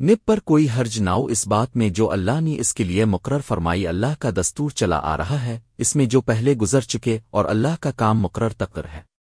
Nib پر کوئی حرج now اس بات میں جو اللہ نے اس کے لیے مقرر فرمائی، اللہ کا دستور چلا آ رہا ہے، اس میں جو پہلے گزر چکے اور اللہ کا کام مقرر تقر ہے۔